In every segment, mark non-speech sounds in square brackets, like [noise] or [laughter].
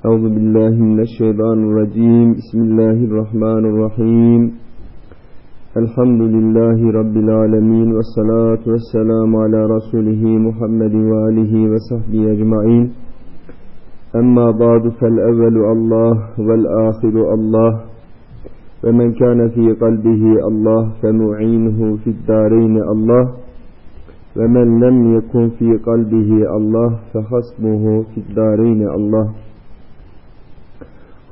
أعوذ بالله من الشيطان الرجيم. بسم الله الرحمن الرحيم. الحمد لله رب العالمين والصلاة والسلام على رسوله محمد وآله وصحبه أجمعين. أما بعد فالأول الله والآخر الله. ومن كان في قلبه الله فمعينه في الدارين الله. ومن لم يكن في قلبه الله فحسبه في الدارين الله.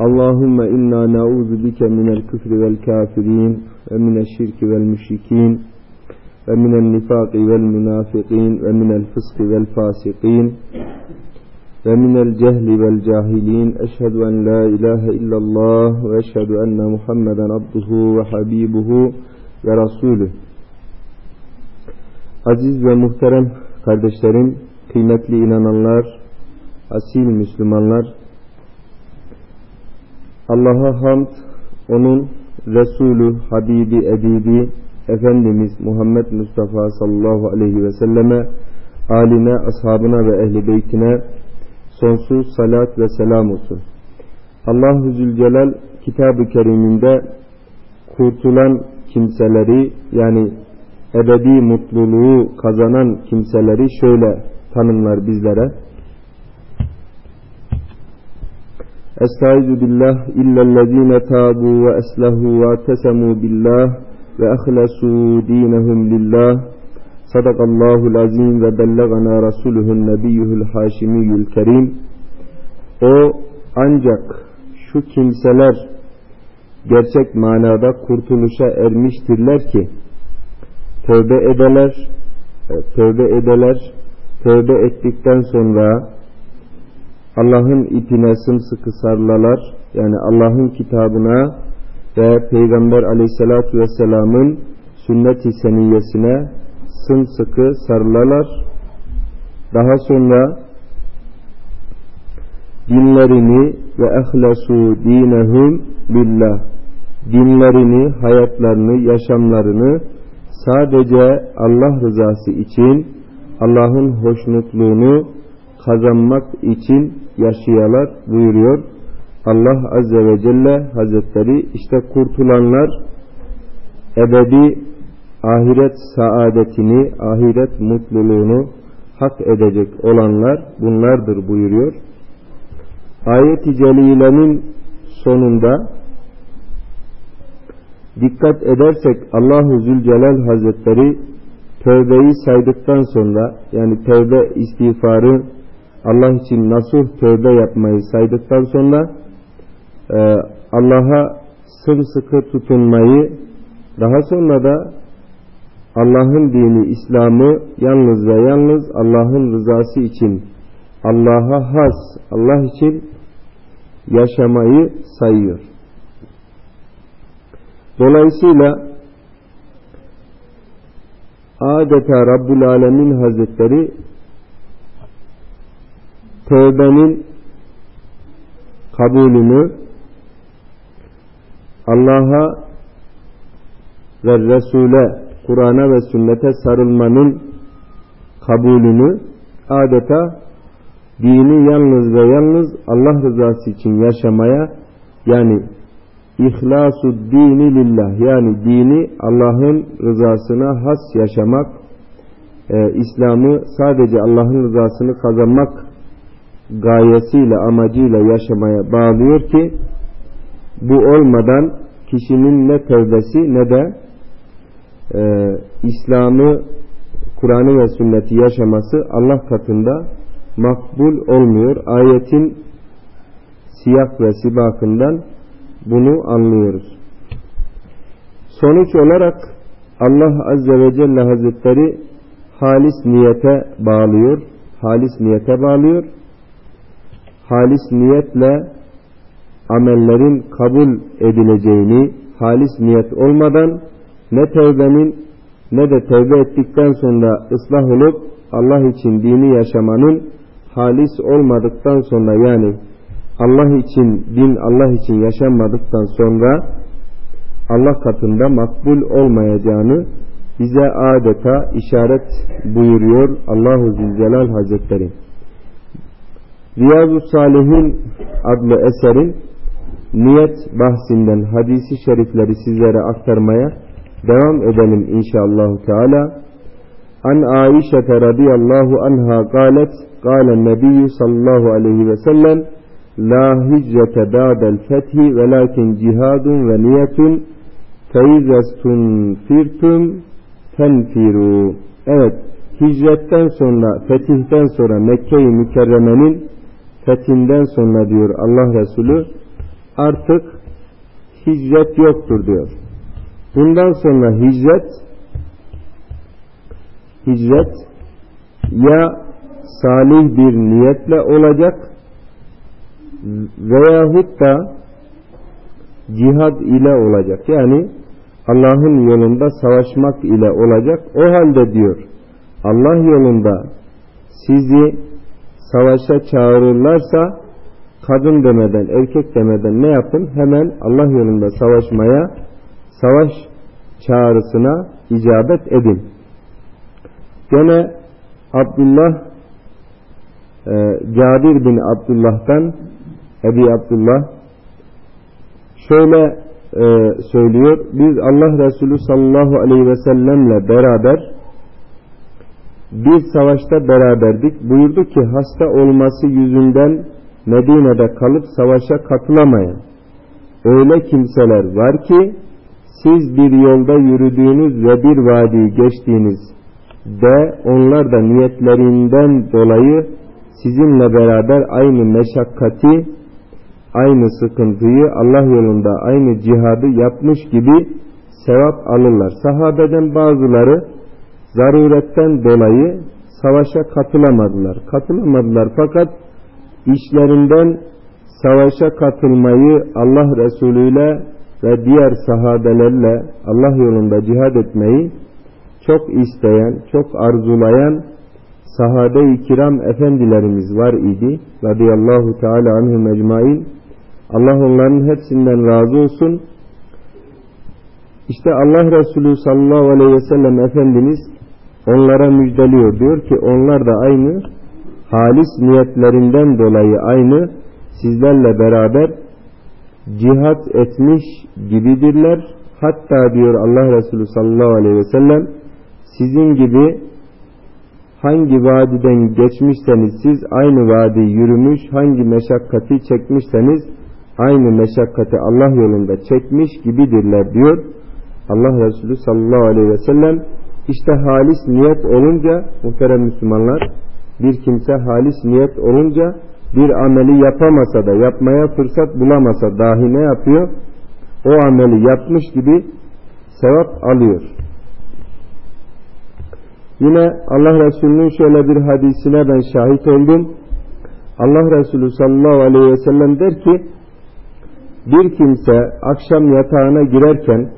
اللهم إنا نعوذ بك من الكفر والكافرين ومن الشرك والمشركين ومن النفاق والمنافقين ومن الفسق والفاسقين ومن الجهل والجاهلين أشهد أن لا إله إلا الله وأشهد أن محمدا عبده وحبيبه ورسوله Aziz ve muhterem kardeşlerim, kıymetli inananlar, asil Müslümanlar, Allah'a hamd, onun Resulü, Habibi, Edibi, Efendimiz Muhammed Mustafa sallallahu aleyhi ve selleme, aline, ashabına ve ehli beytine sonsuz salat ve selam olsun. Allah-u Zülcelal kitab-ı keriminde kurtulan kimseleri yani ebedi mutluluğu kazanan kimseleri şöyle tanımlar bizlere. Estaizu billah illellezine tabu ve eslahu ve tesemu billah ve ahlesu dinehum lillah. Sadakallahul azim ve bellegana rasuluhun nebiyyuhul haşimiyyül kerim. O ancak şu kimseler gerçek manada kurtuluşa ermiştirler ki tövbe edeler, tövbe edeler, tövbe ettikten sonra Allah'ın ipine sımsıkı sarılalar, yani Allah'ın kitabına ve Peygamber aleyhissalatü vesselamın sünnet-i seniyyesine sımsıkı sarılalar. Daha sonra dinlerini ve ehlesu dinehum billah dinlerini, hayatlarını, yaşamlarını sadece Allah rızası için Allah'ın hoşnutluğunu kazanmak için yaşayalar buyuruyor. Allah Azze ve Celle Hazretleri işte kurtulanlar ebedi ahiret saadetini, ahiret mutluluğunu hak edecek olanlar bunlardır buyuruyor. Ayet-i Celile'nin sonunda dikkat edersek Allahu Zülcelal Hazretleri tövbeyi saydıktan sonra yani tövbe istiğfarı Allah için nasuh tövbe yapmayı saydıktan sonra e, Allah'a sımsıkı tutunmayı daha sonra da Allah'ın dini İslam'ı yalnız ve yalnız Allah'ın rızası için Allah'a has Allah için yaşamayı sayıyor. Dolayısıyla adeta Rabbul Alemin Hazretleri tövbenin kabulünü Allah'a ve Resul'e, Kur'an'a ve sünnete sarılmanın kabulünü adeta dini yalnız ve yalnız Allah rızası için yaşamaya yani İhlasu dini lillah yani dini Allah'ın rızasına has yaşamak, e, İslam'ı sadece Allah'ın rızasını kazanmak gayesiyle, amacıyla yaşamaya bağlıyor ki bu olmadan kişinin ne tövbesi ne de e, İslam'ı, Kur'an'ı ve sünneti yaşaması Allah katında makbul olmuyor. Ayetin siyah ve sibakından bunu anlıyoruz. Sonuç olarak Allah Azze ve Celle Hazretleri halis niyete bağlıyor. Halis niyete bağlıyor. Halis niyetle amellerin kabul edileceğini, halis niyet olmadan ne tevbenin ne de tevbe ettikten sonra ıslah olup Allah için dini yaşamanın halis olmadıktan sonra yani Allah için, din Allah için yaşanmadıktan sonra Allah katında makbul olmayacağını bize adeta işaret buyuruyor Allahu Zülcelal Hazretleri. Riyazu Salihin adlı eserin niyet bahsinden hadisi şerifleri sizlere aktarmaya devam edelim inşallah Teala. An Aişe radıyallahu anha قالت قال النبي sallallahu aleyhi ve sellem La hicrete ba'del fethi velakin cihadun ve niyetun feizestun firtum tenfiru. Evet, hicretten sonra, fetihten sonra Mekke-i Mükerreme'nin fethinden sonra diyor Allah Resulü artık hicret yoktur diyor. Bundan sonra hicret hicret ya salih bir niyetle olacak veyahut da cihad ile olacak. Yani Allah'ın yolunda savaşmak ile olacak. O halde diyor Allah yolunda sizi savaşa çağırırlarsa kadın demeden, erkek demeden ne yapın? Hemen Allah yolunda savaşmaya, savaş çağrısına icabet edin. Gene Abdullah e, Cabir bin Abdullah'tan Ebi Abdullah şöyle e, söylüyor. Biz Allah Resulü sallallahu aleyhi ve sellemle beraber bir savaşta beraberdik. Buyurdu ki hasta olması yüzünden Medine'de kalıp savaşa katılamayan öyle kimseler var ki siz bir yolda yürüdüğünüz ve bir vadiyi geçtiğiniz de onlar da niyetlerinden dolayı sizinle beraber aynı meşakkati, aynı sıkıntıyı Allah yolunda aynı cihadı yapmış gibi sevap alırlar. Sahabeden bazıları zaruretten dolayı savaşa katılamadılar. Katılamadılar fakat işlerinden savaşa katılmayı Allah Resulü ile ve diğer sahabelerle Allah yolunda cihad etmeyi çok isteyen, çok arzulayan sahabe-i kiram efendilerimiz var idi. Radıyallahu teala anhum ecmain. Allah onların hepsinden razı olsun. İşte Allah Resulü sallallahu aleyhi ve sellem Efendimiz onlara müjdeliyor. Diyor ki onlar da aynı halis niyetlerinden dolayı aynı sizlerle beraber cihat etmiş gibidirler. Hatta diyor Allah Resulü sallallahu aleyhi ve sellem sizin gibi hangi vadiden geçmişseniz siz aynı vadi yürümüş, hangi meşakkati çekmişseniz aynı meşakkati Allah yolunda çekmiş gibidirler diyor. Allah Resulü sallallahu aleyhi ve sellem işte halis niyet olunca muhterem Müslümanlar bir kimse halis niyet olunca bir ameli yapamasa da yapmaya fırsat bulamasa dahi ne yapıyor? O ameli yapmış gibi sevap alıyor. Yine Allah Resulü'nün şöyle bir hadisine ben şahit oldum. Allah Resulü sallallahu aleyhi ve sellem der ki bir kimse akşam yatağına girerken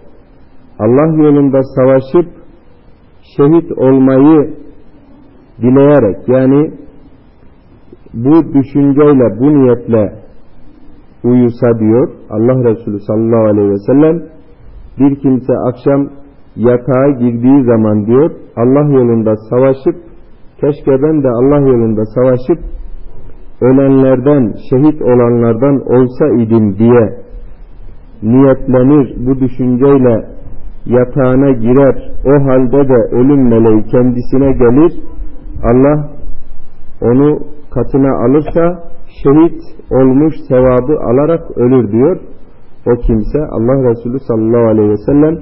Allah yolunda savaşıp şehit olmayı dileyerek yani bu düşünceyle bu niyetle uyusa diyor Allah Resulü sallallahu aleyhi ve sellem bir kimse akşam yatağa girdiği zaman diyor Allah yolunda savaşıp keşke ben de Allah yolunda savaşıp ölenlerden şehit olanlardan olsa idim diye niyetlenir bu düşünceyle yatağına girer o halde de ölüm meleği kendisine gelir Allah onu katına alırsa şehit olmuş sevabı alarak ölür diyor. O kimse Allah Resulü sallallahu aleyhi ve sellem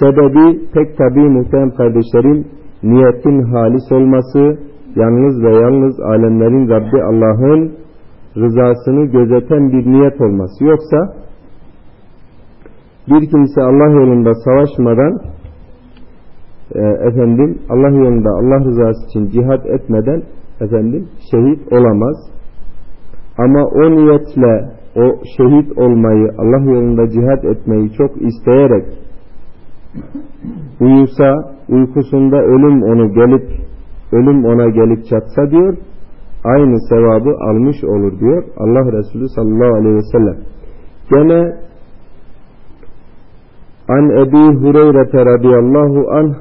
sebebi pek tabi muhterem kardeşlerim niyetin halis olması yalnız ve yalnız alemlerin Rabbi Allah'ın rızasını gözeten bir niyet olması. Yoksa bir kimse Allah yolunda savaşmadan e, efendim Allah yolunda Allah rızası için cihat etmeden efendim şehit olamaz. Ama o niyetle o şehit olmayı Allah yolunda cihat etmeyi çok isteyerek uyusa uykusunda ölüm onu gelip ölüm ona gelip çatsa diyor aynı sevabı almış olur diyor Allah Resulü sallallahu aleyhi ve sellem. Gene An Ebi Hureyre radıyallahu anh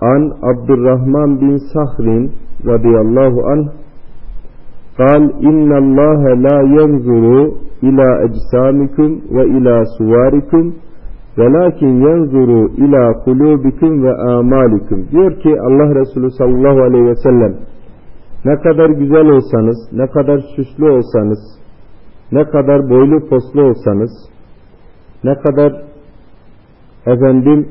An Abdurrahman bin Sahrin radıyallahu anh قال إن الله لا ينظر إلى أجسامكم وإلى صوركم velakin yenzuru ila kulubikum ve amalikum. Diyor ki Allah Resulü sallallahu aleyhi ve sellem ne kadar güzel olsanız, ne kadar süslü olsanız, ne kadar boylu poslu olsanız, ne kadar efendim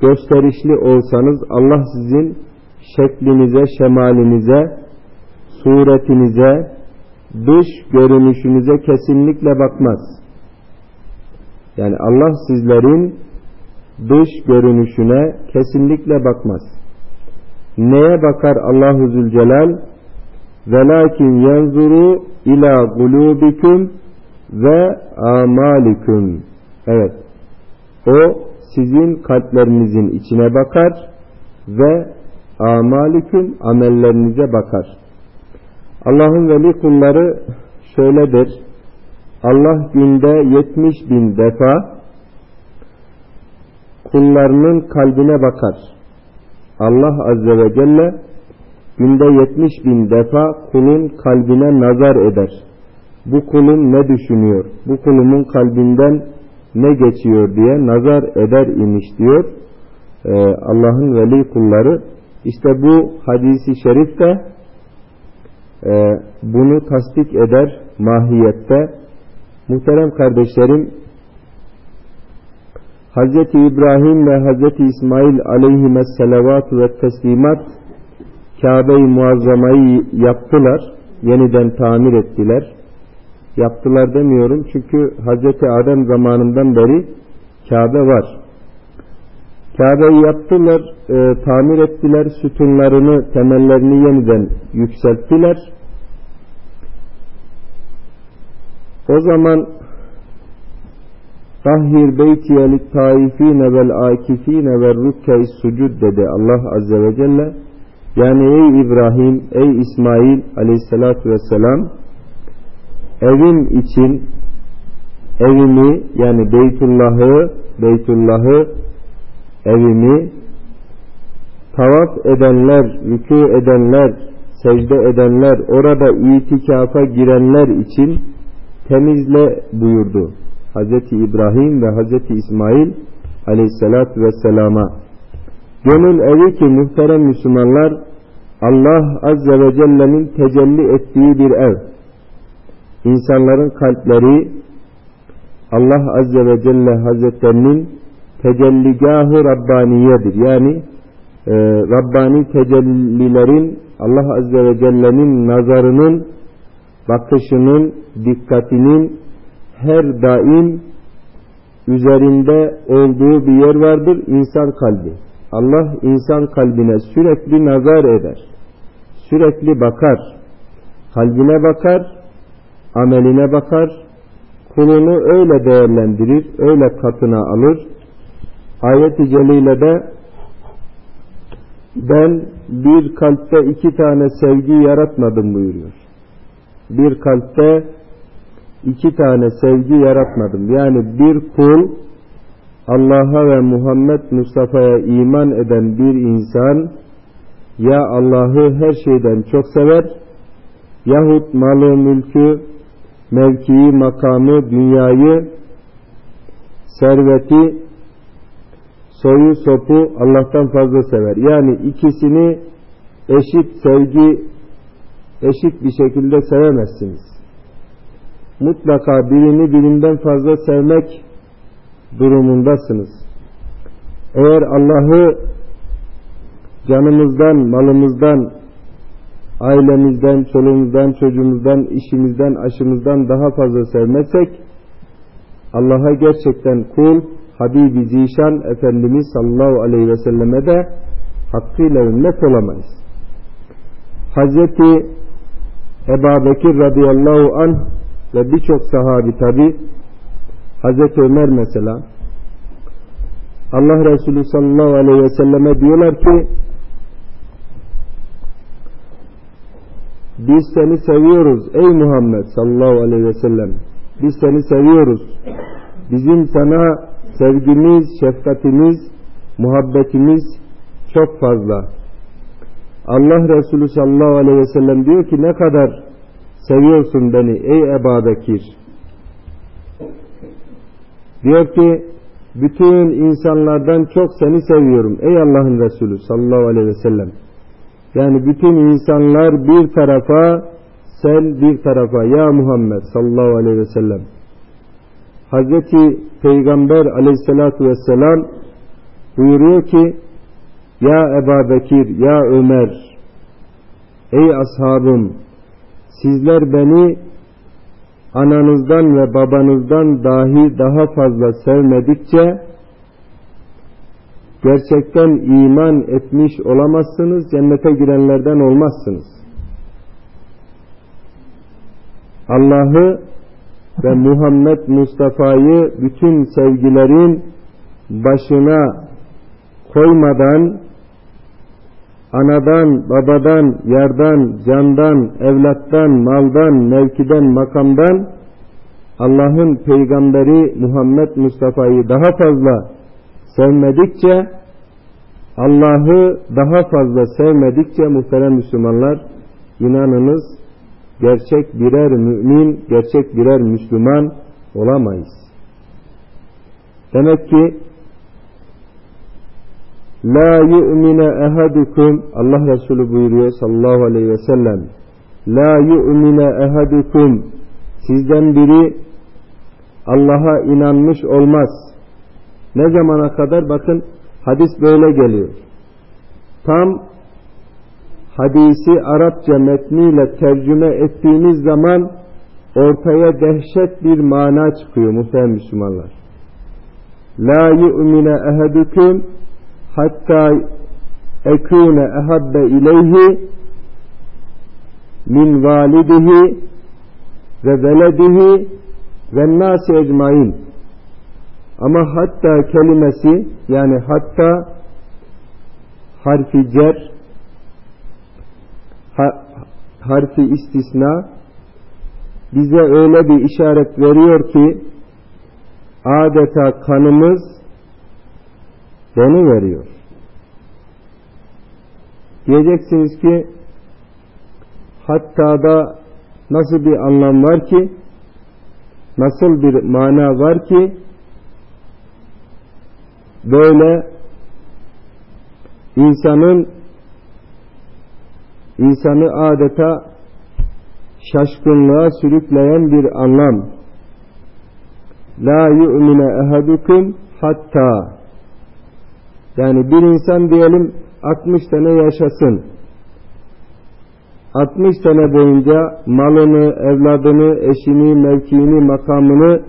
gösterişli olsanız Allah sizin şeklinize, şemalinize, suretinize, dış görünüşünüze kesinlikle bakmaz. Yani Allah sizlerin dış görünüşüne kesinlikle bakmaz. Neye bakar Allahu Zülcelal? Velakin yanzuru ila gulubikum ve amalikum. Evet. O sizin kalplerinizin içine bakar ve amaliküm amellerinize bakar. Allah'ın veli kulları şöyledir. Allah günde 70 bin defa kullarının kalbine bakar. Allah Azze ve Celle günde 70 bin defa kulun kalbine nazar eder. Bu kulun ne düşünüyor? Bu kulumun kalbinden ne geçiyor diye nazar eder imiş diyor. Ee, Allah'ın veli kulları. İşte bu hadisi şerif de e, bunu tasdik eder mahiyette. Muhterem kardeşlerim Hz. İbrahim ve Hz. İsmail aleyhime selavatü ve teslimat Kabe-i Muazzama'yı yaptılar. Yeniden tamir ettiler. Yaptılar demiyorum çünkü Hz. Adem zamanından beri Kabe var. Kabe'yi yaptılar, e, tamir ettiler, sütunlarını, temellerini yeniden yükselttiler. O zaman Tahhir beytiye lit taifine vel akifine ve rükke'i sucud dedi Allah Azze ve Celle. Yani ey İbrahim, ey İsmail aleyhissalatü vesselam evim için evimi yani Beytullah'ı Beytullah'ı evimi tavaf edenler, rükû edenler, secde edenler, orada itikafa girenler için temizle buyurdu. Hz. İbrahim ve Hz. İsmail aleyhissalatü vesselama. Gönül evi ki muhterem Müslümanlar Allah Azze ve Celle'nin tecelli ettiği bir ev. İnsanların kalpleri Allah Azze ve Celle Hazretlerinin tecelligahı Rabbaniyedir. Yani e, Rabbani tecellilerin Allah Azze ve Celle'nin nazarının, bakışının, dikkatinin her daim üzerinde olduğu bir yer vardır. insan kalbi. Allah insan kalbine sürekli nazar eder. Sürekli bakar. Kalbine bakar, ameline bakar, kulunu öyle değerlendirir, öyle katına alır. Ayet-i Celile'de ben bir kalpte iki tane sevgi yaratmadım buyuruyor. Bir kalpte iki tane sevgi yaratmadım. Yani bir kul Allah'a ve Muhammed Mustafa'ya iman eden bir insan ya Allah'ı her şeyden çok sever yahut malı, mülkü, mevkii, makamı, dünyayı, serveti, soyu, sopu Allah'tan fazla sever. Yani ikisini eşit sevgi, eşit bir şekilde sevemezsiniz. Mutlaka birini birinden fazla sevmek durumundasınız. Eğer Allah'ı canımızdan, malımızdan, ailemizden, çoluğumuzdan, çocuğumuzdan, işimizden, aşımızdan daha fazla sevmezsek Allah'a gerçekten kul, Habibi Zişan Efendimiz sallallahu aleyhi ve selleme de hakkıyla ümmet olamayız. Hazreti Ebu Bekir radıyallahu anh ve birçok sahabi tabi Hazreti Ömer mesela Allah Resulü sallallahu aleyhi ve selleme diyorlar ki biz seni seviyoruz ey Muhammed sallallahu aleyhi ve sellem biz seni seviyoruz bizim sana sevgimiz, şefkatimiz, muhabbetimiz çok fazla Allah Resulü sallallahu aleyhi ve sellem diyor ki ne kadar seviyorsun beni ey Ebu Bekir. Diyor ki bütün insanlardan çok seni seviyorum ey Allah'ın Resulü sallallahu aleyhi ve sellem. Yani bütün insanlar bir tarafa sen bir tarafa ya Muhammed sallallahu aleyhi ve sellem. Hazreti Peygamber aleyhissalatu vesselam buyuruyor ki ya Ebu Bekir ya Ömer ey ashabım sizler beni ananızdan ve babanızdan dahi daha fazla sevmedikçe gerçekten iman etmiş olamazsınız, cennete girenlerden olmazsınız. Allah'ı ve Muhammed Mustafa'yı bütün sevgilerin başına koymadan anadan, babadan, yardan, candan, evlattan, maldan, mevkiden, makamdan Allah'ın peygamberi Muhammed Mustafa'yı daha fazla sevmedikçe Allah'ı daha fazla sevmedikçe muhterem Müslümanlar inanınız gerçek birer mümin, gerçek birer Müslüman olamayız. Demek ki La yu'mine ehadukum Allah Resulü buyuruyor sallallahu aleyhi ve sellem La yu'mine ehadukum Sizden biri Allah'a inanmış olmaz. Ne zamana kadar? Bakın hadis böyle geliyor. Tam hadisi Arapça metniyle tercüme ettiğiniz zaman ortaya dehşet bir mana çıkıyor muhterem Müslümanlar. La yu'mine ehadukum hatta ekune ehabbe ileyhi min validihi ve veledihi ve nasi ecmain ama hatta kelimesi yani hatta harfi cer ha, harfi istisna bize öyle bir işaret veriyor ki adeta kanımız onu veriyor. Diyeceksiniz ki hatta da nasıl bir anlam var ki nasıl bir mana var ki böyle insanın insanı adeta şaşkınlığa sürükleyen bir anlam. La yu'mine ehadukum hatta yani bir insan diyelim 60 sene yaşasın. 60 sene boyunca malını, evladını, eşini, mevkiini, makamını,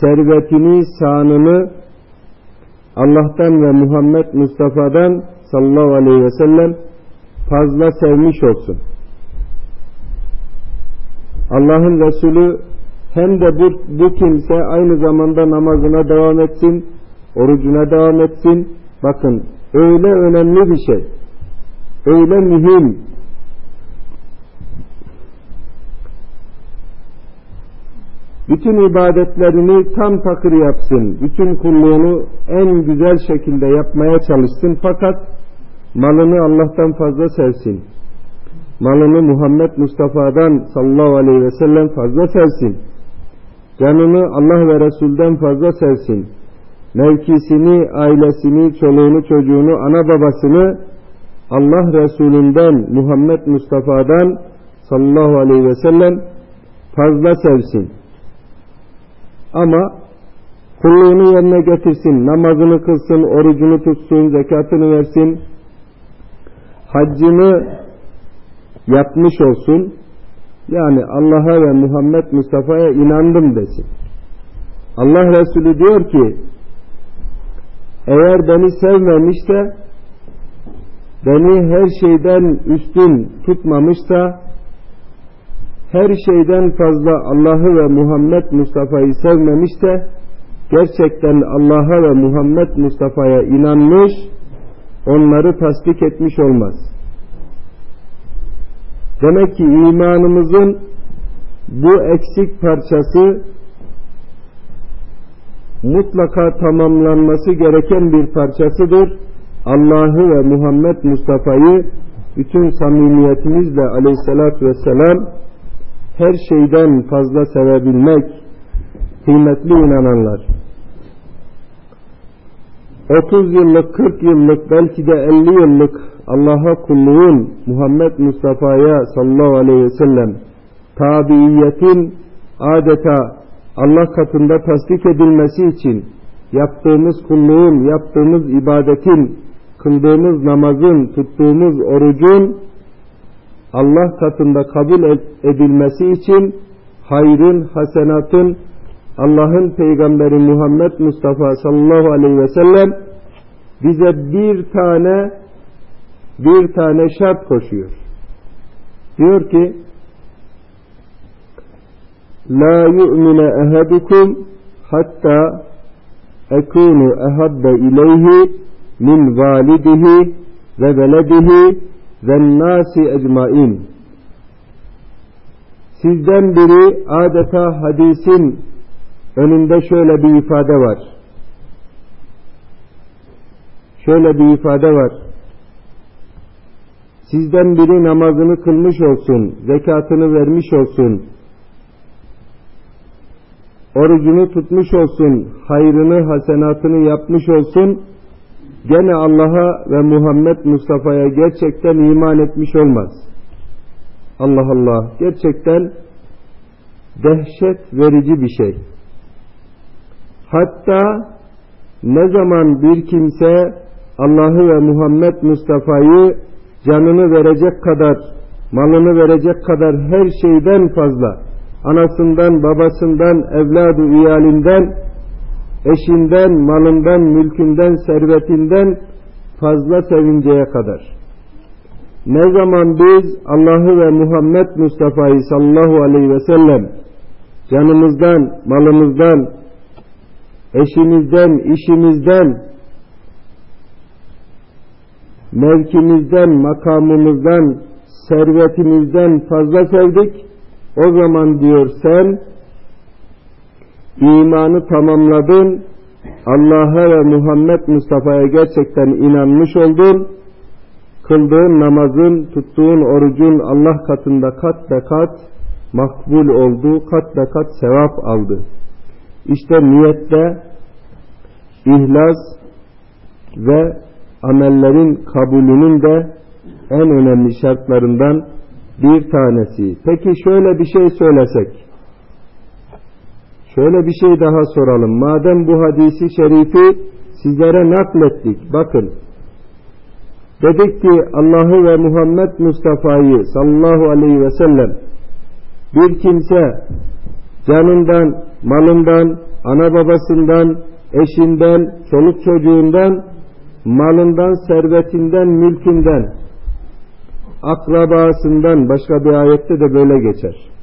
servetini, sanını Allah'tan ve Muhammed Mustafa'dan sallallahu aleyhi ve sellem fazla sevmiş olsun. Allah'ın Resulü hem de bu, bu kimse aynı zamanda namazına devam etsin, orucuna devam etsin, Bakın öyle önemli bir şey. Öyle mühim. Bütün ibadetlerini tam takır yapsın. Bütün kulluğunu en güzel şekilde yapmaya çalışsın. Fakat malını Allah'tan fazla sevsin. Malını Muhammed Mustafa'dan sallallahu aleyhi ve sellem fazla sevsin. Canını Allah ve Resul'den fazla sevsin mevkisini, ailesini, çoluğunu, çocuğunu, ana babasını Allah Resulünden, Muhammed Mustafa'dan sallallahu aleyhi ve sellem fazla sevsin. Ama kulluğunu yerine getirsin, namazını kılsın, orucunu tutsun, zekatını versin, haccını yapmış olsun. Yani Allah'a ve Muhammed Mustafa'ya inandım desin. Allah Resulü diyor ki eğer beni sevmemişse beni her şeyden üstün tutmamışsa her şeyden fazla Allah'ı ve Muhammed Mustafa'yı sevmemişse gerçekten Allah'a ve Muhammed Mustafa'ya inanmış onları tasdik etmiş olmaz. Demek ki imanımızın bu eksik parçası mutlaka tamamlanması gereken bir parçasıdır. Allah'ı ve Muhammed Mustafa'yı bütün samimiyetimizle aleyhissalatü vesselam her şeyden fazla sevebilmek kıymetli inananlar. 30 yıllık, 40 yıllık, belki de 50 yıllık Allah'a kulluğun Muhammed Mustafa'ya sallallahu aleyhi ve sellem tabiiyetin adeta Allah katında tasdik edilmesi için yaptığımız kulluğun, yaptığımız ibadetin, kıldığımız namazın, tuttuğumuz orucun Allah katında kabul edilmesi için hayrın, hasenatın Allah'ın peygamberi Muhammed Mustafa sallallahu aleyhi ve sellem bize bir tane bir tane şart koşuyor. Diyor ki La yu'mine ehadukum hatta ekunu ehabbe ileyhi min validihi ve veledihi ve nasi ecmain. Sizden biri adeta hadisin önünde şöyle bir ifade var. Şöyle bir ifade var. Sizden biri namazını kılmış olsun, zekatını vermiş olsun, orucunu tutmuş olsun, hayrını, hasenatını yapmış olsun, gene Allah'a ve Muhammed Mustafa'ya gerçekten iman etmiş olmaz. Allah Allah, gerçekten dehşet verici bir şey. Hatta ne zaman bir kimse Allah'ı ve Muhammed Mustafa'yı canını verecek kadar, malını verecek kadar her şeyden fazla, anasından, babasından, evladı iyalinden, eşinden, malından, mülkünden, servetinden fazla sevinceye kadar. Ne zaman biz Allah'ı ve Muhammed Mustafa'yı sallallahu aleyhi ve sellem canımızdan, malımızdan, eşimizden, işimizden, mevkimizden, makamımızdan, servetimizden fazla sevdik. O zaman diyor sen imanı tamamladın, Allah'a ve Muhammed Mustafa'ya gerçekten inanmış oldun, kıldığın namazın, tuttuğun orucun Allah katında kat be kat makbul oldu, kat be kat sevap aldı. İşte niyette ihlas ve amellerin kabulünün de en önemli şartlarından bir tanesi. Peki şöyle bir şey söylesek, şöyle bir şey daha soralım. Madem bu hadisi şerifi sizlere naklettik, bakın, dedik ki Allah'ı ve Muhammed Mustafa'yı sallallahu aleyhi ve sellem bir kimse canından, malından, ana babasından, eşinden, çoluk çocuğundan, malından, servetinden, mülkünden, akrabasından, başka bir ayette de böyle geçer.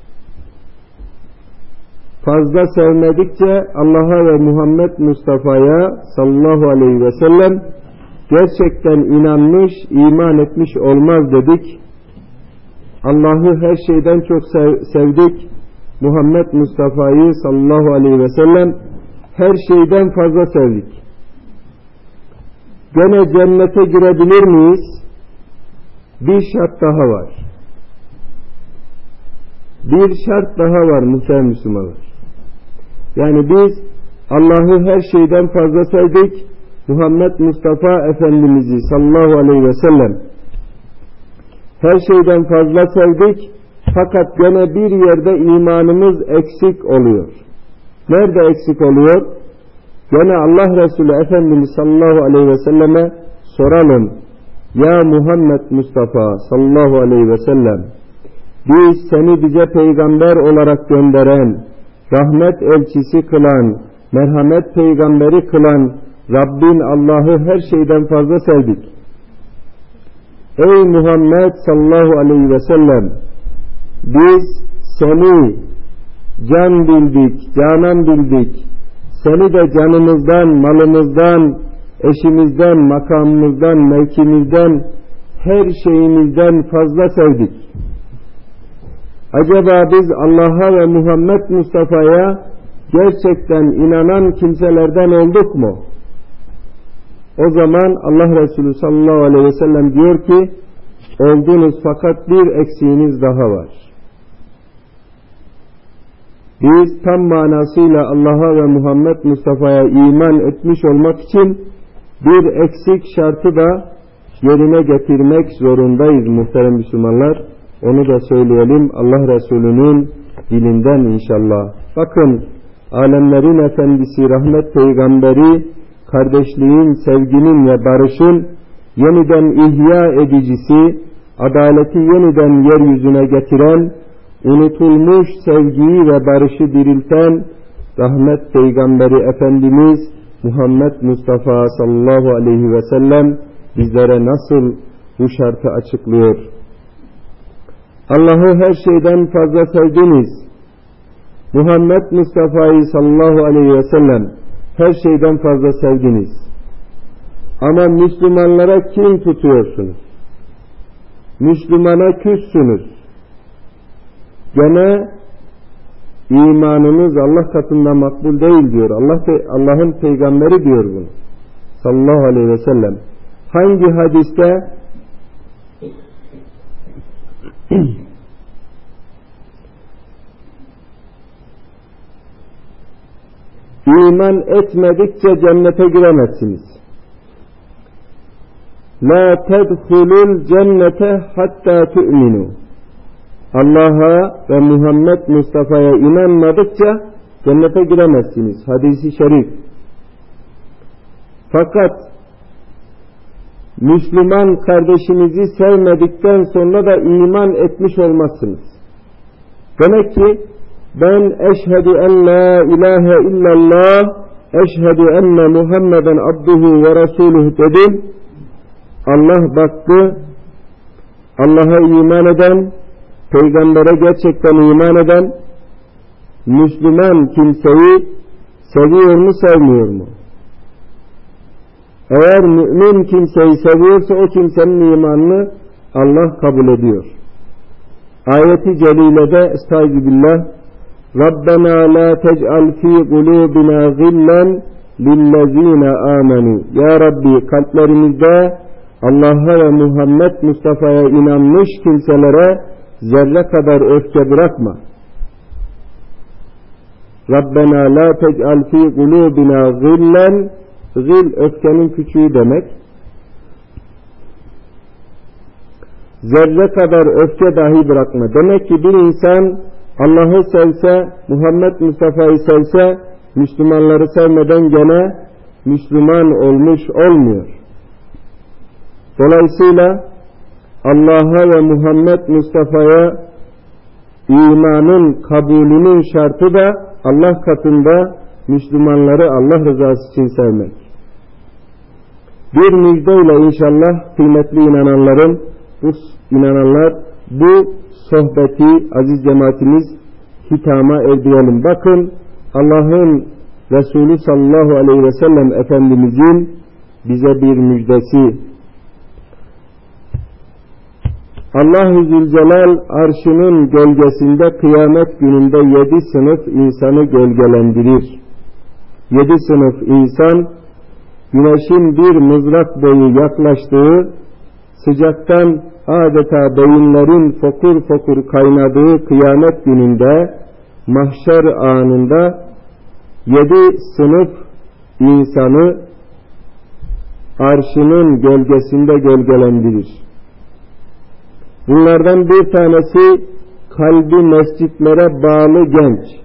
Fazla sevmedikçe Allah'a ve Muhammed Mustafa'ya sallallahu aleyhi ve sellem gerçekten inanmış, iman etmiş olmaz dedik. Allah'ı her şeyden çok sevdik. Muhammed Mustafa'yı sallallahu aleyhi ve sellem her şeyden fazla sevdik. Gene cennete girebilir miyiz? Bir şart daha var. Bir şart daha var muhtemelen Müslümanlar. Yani biz Allah'ı her şeyden fazla sevdik. Muhammed Mustafa Efendimiz'i sallallahu aleyhi ve sellem her şeyden fazla sevdik. Fakat gene bir yerde imanımız eksik oluyor. Nerede eksik oluyor? Gene Allah Resulü Efendimiz sallallahu aleyhi ve selleme soralım. Ya Muhammed Mustafa sallallahu aleyhi ve sellem biz seni bize peygamber olarak gönderen, rahmet elçisi kılan, merhamet peygamberi kılan Rabbin Allah'ı her şeyden fazla sevdik. Ey Muhammed sallallahu aleyhi ve sellem biz seni can bildik, canan bildik. Seni de canımızdan, malımızdan, eşimizden, makamımızdan, mevkimizden, her şeyimizden fazla sevdik. Acaba biz Allah'a ve Muhammed Mustafa'ya gerçekten inanan kimselerden olduk mu? O zaman Allah Resulü sallallahu aleyhi ve sellem diyor ki oldunuz fakat bir eksiğiniz daha var. Biz tam manasıyla Allah'a ve Muhammed Mustafa'ya iman etmiş olmak için bir eksik şartı da yerine getirmek zorundayız muhterem Müslümanlar. Onu da söyleyelim Allah Resulü'nün dilinden inşallah. Bakın alemlerin efendisi rahmet peygamberi kardeşliğin, sevginin ve barışın yeniden ihya edicisi, adaleti yeniden yeryüzüne getiren, unutulmuş sevgiyi ve barışı dirilten rahmet peygamberi Efendimiz Muhammed Mustafa sallallahu aleyhi ve sellem bizlere nasıl bu şartı açıklıyor. Allah'ı her şeyden fazla sevdiniz. Muhammed Mustafa'yı sallallahu aleyhi ve sellem her şeyden fazla sevdiniz. Ama Müslümanlara kim tutuyorsunuz? Müslümana küssünüz. Gene imanınız Allah katında makbul değil diyor. Allah Allah'ın peygamberi diyor bunu. Sallallahu aleyhi ve sellem. Hangi hadiste [clears throat] iman etmedikçe cennete giremezsiniz. La tedhulul cennete hatta tu'minu. Allah'a ve Muhammed Mustafa'ya inanmadıkça cennete giremezsiniz. Hadisi şerif. Fakat Müslüman kardeşinizi sevmedikten sonra da iman etmiş olmazsınız. Demek ki ben eşhedü en la ilahe illallah eşhedü enne Muhammeden abduhu ve resuluhu dedim. Allah baktı. Allah'a iman eden, peygambere gerçekten iman eden Müslüman kimseyi seviyor mu sevmiyor mu? Eğer mümin kimseyi seviyorsa o kimsenin imanını Allah kabul ediyor. Ayeti celilede Estağfirullah Rabbena la tec'al fi kulubina zillen lillezine amenu. Ya Rabbi kalplerimizde Allah'a ve Muhammed Mustafa'ya inanmış kimselere zerre kadar öfke bırakma. Rabbena la tec'al fi kulubina zillen Zil öfkenin küçüğü demek. Zerre kadar öfke dahi bırakma. Demek ki bir insan Allah'ı sevse, Muhammed Mustafa'yı sevse, Müslümanları sevmeden gene Müslüman olmuş olmuyor. Dolayısıyla Allah'a ve Muhammed Mustafa'ya imanın kabulünün şartı da Allah katında Müslümanları Allah rızası için sevmek. Bir müjdeyle inşallah kıymetli inananların bu inananlar bu sohbeti aziz cemaatimiz hitama erdirelim. Bakın Allah'ın Resulü sallallahu aleyhi ve sellem Efendimizin bize bir müjdesi. Allah-u Zülcelal arşının gölgesinde kıyamet gününde yedi sınıf insanı gölgelendirir. Yedi sınıf insan güneşin bir mızrak boyu yaklaştığı sıcaktan adeta beyinlerin fokur fokur kaynadığı kıyamet gününde mahşer anında yedi sınıf insanı arşının gölgesinde gölgelendirir. Bunlardan bir tanesi kalbi mescitlere bağlı genç.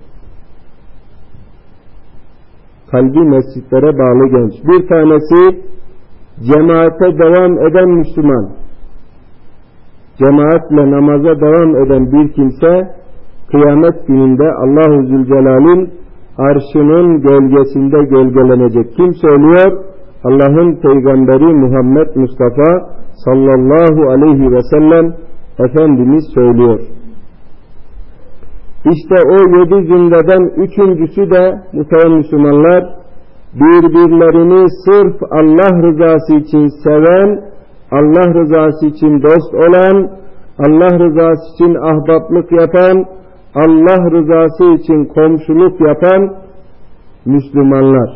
Kalbi mescitlere bağlı genç. Bir tanesi cemaate devam eden Müslüman. Cemaatle namaza devam eden bir kimse kıyamet gününde Allahu Zülcelal'in arşının gölgesinde gölgelenecek. Kim söylüyor? Allah'ın peygamberi Muhammed Mustafa sallallahu aleyhi ve sellem Efendimiz söylüyor. İşte o yedi cümleden üçüncüsü de muhtemelen Müslümanlar birbirlerini sırf Allah rızası için seven, Allah rızası için dost olan, Allah rızası için ahbaplık yapan, Allah rızası için komşuluk yapan Müslümanlar.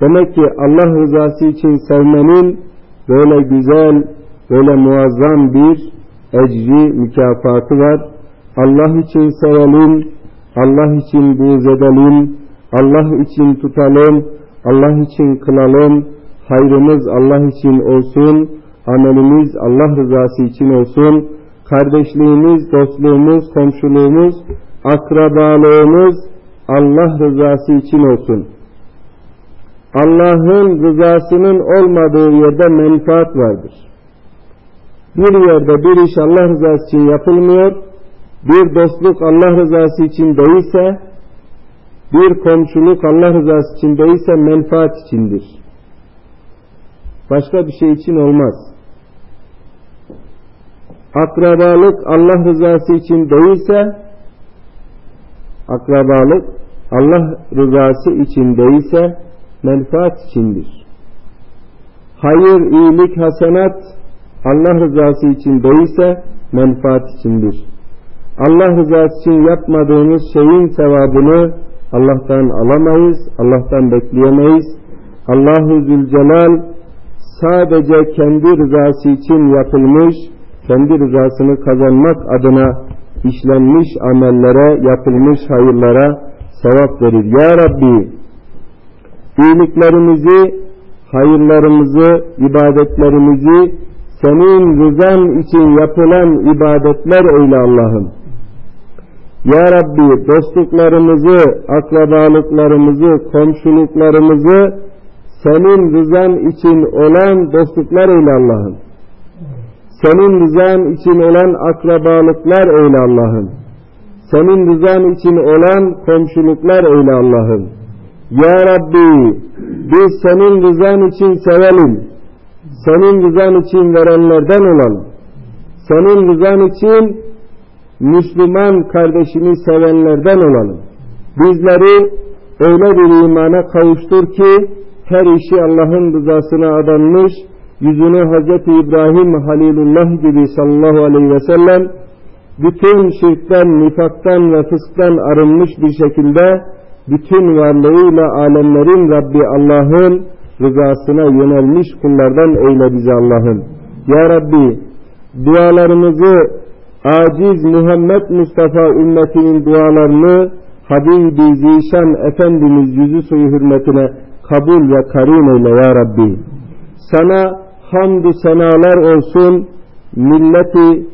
Demek ki Allah rızası için sevmenin böyle güzel, böyle muazzam bir ecri mükafatı var. Allah için sevelim, Allah için buğz edelim, Allah için tutalım, Allah için kılalım, hayrımız Allah için olsun, amelimiz Allah rızası için olsun, kardeşliğimiz, dostluğumuz, komşuluğumuz, akrabalığımız Allah rızası için olsun. Allah'ın rızasının olmadığı yerde menfaat vardır. Bir yerde bir iş Allah rızası için yapılmıyor, bir dostluk Allah rızası için değilse, bir komşuluk Allah rızası için değilse menfaat içindir. Başka bir şey için olmaz. Akrabalık Allah rızası için değilse, akrabalık Allah rızası için değilse menfaat içindir. Hayır, iyilik, hasenat Allah rızası için değilse menfaat içindir. Allah rızası için yapmadığımız şeyin sevabını Allah'tan alamayız, Allah'tan bekleyemeyiz. Allahu Zülcelal sadece kendi rızası için yapılmış, kendi rızasını kazanmak adına işlenmiş amellere, yapılmış hayırlara sevap verir. Ya Rabbi, iyiliklerimizi, hayırlarımızı, ibadetlerimizi senin rızan için yapılan ibadetler eyle Allah'ım. Ya Rabbi dostluklarımızı, akrabalıklarımızı, komşuluklarımızı senin rızan için olan dostluklar eyle Allah'ım. Senin rızan için olan akrabalıklar eyle Allah'ım. Senin rızan için olan komşuluklar eyle Allah'ım. Ya Rabbi biz senin rızan için sevelim. Senin rızan için verenlerden olalım. Senin rızan için Müslüman kardeşini sevenlerden olalım. Bizleri öyle bir imana kavuştur ki her işi Allah'ın rızasına adanmış, yüzünü Hz. İbrahim Halilullah gibi sallallahu aleyhi ve sellem bütün şirkten, nifaktan ve fısktan arınmış bir şekilde bütün varlığıyla alemlerin Rabbi Allah'ın rızasına yönelmiş kullardan eyle bizi Allah'ım. Ya Rabbi dualarımızı aciz Muhammed Mustafa ümmetinin dualarını Habibi Zişan Efendimiz yüzü suyu hürmetine kabul ve karin eyle ya Rabbi. Sana hamdü senalar olsun milleti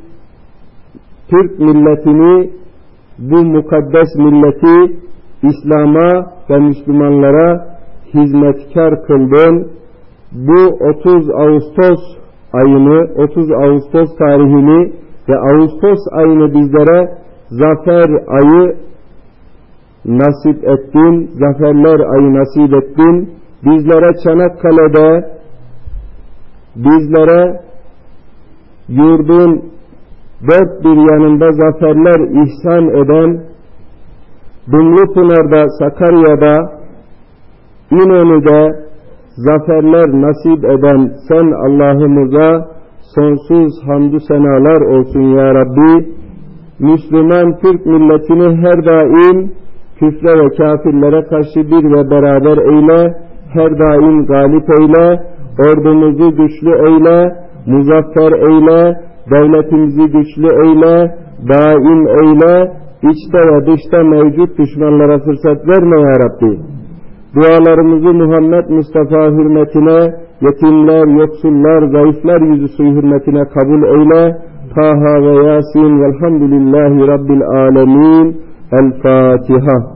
Türk milletini bu mukaddes milleti İslam'a ve Müslümanlara hizmetkar kıldın. Bu 30 Ağustos ayını, 30 Ağustos tarihini ve Ağustos ayını bizlere zafer ayı nasip ettin, zaferler ayı nasip ettin. Bizlere Çanakkale'de, bizlere yurdun dört bir yanında zaferler ihsan eden, Dumlupınar'da, Sakarya'da, İnönü'de zaferler nasip eden sen Allah'ımıza sonsuz hamdü senalar olsun ya Rabbi. Müslüman Türk milletini her daim küfre ve kafirlere karşı bir ve beraber eyle, her daim galip eyle, ordumuzu güçlü eyle, muzaffer eyle, devletimizi güçlü eyle, daim eyle, içte ve dışta mevcut düşmanlara fırsat verme ya Rabbi. Dualarımızı Muhammed Mustafa hürmetine, yetimler, yoksullar, zayıflar yüzü suyu hürmetine kabul eyle. Taha ve Yasin velhamdülillahi Rabbil alemin. الفاتحة.